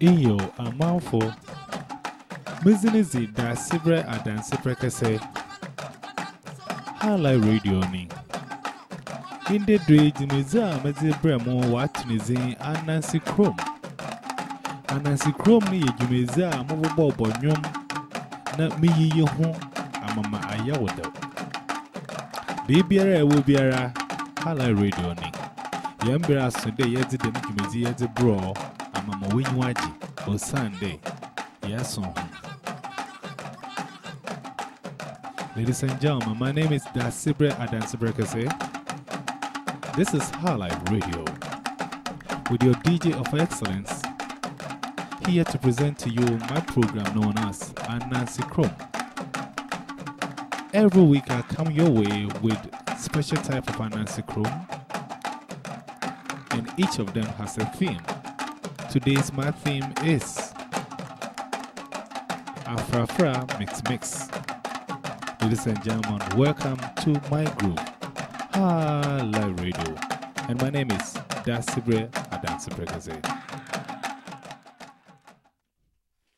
iyo amanfo mezinizi da sibre adansi prekese highlight radio ni. Inde dwe jimezi a mo mu watunizi anansi krom anansi krom ni ye jimezi a mububo obonyom na miyi ho amama ayawoda bibiara ewo biara highlight radio ni. Yambira sunde yedi dem jimezi yedi bro Amama Winwaji, Sunday. Yes, on. Ladies and gentlemen, my name is Dasibre Adansibrekase. This is Highlight Radio with your DJ of excellence. Here to present to you my program known as Anansi Krom. Every week I come your way with special type of Anansi Krom, and each of them has a theme. Today's my theme is Afra Afra Mix Mix. Ladies and gentlemen, welcome to my group, Highlight Radio. And my name is Dasibre Adansibrekase.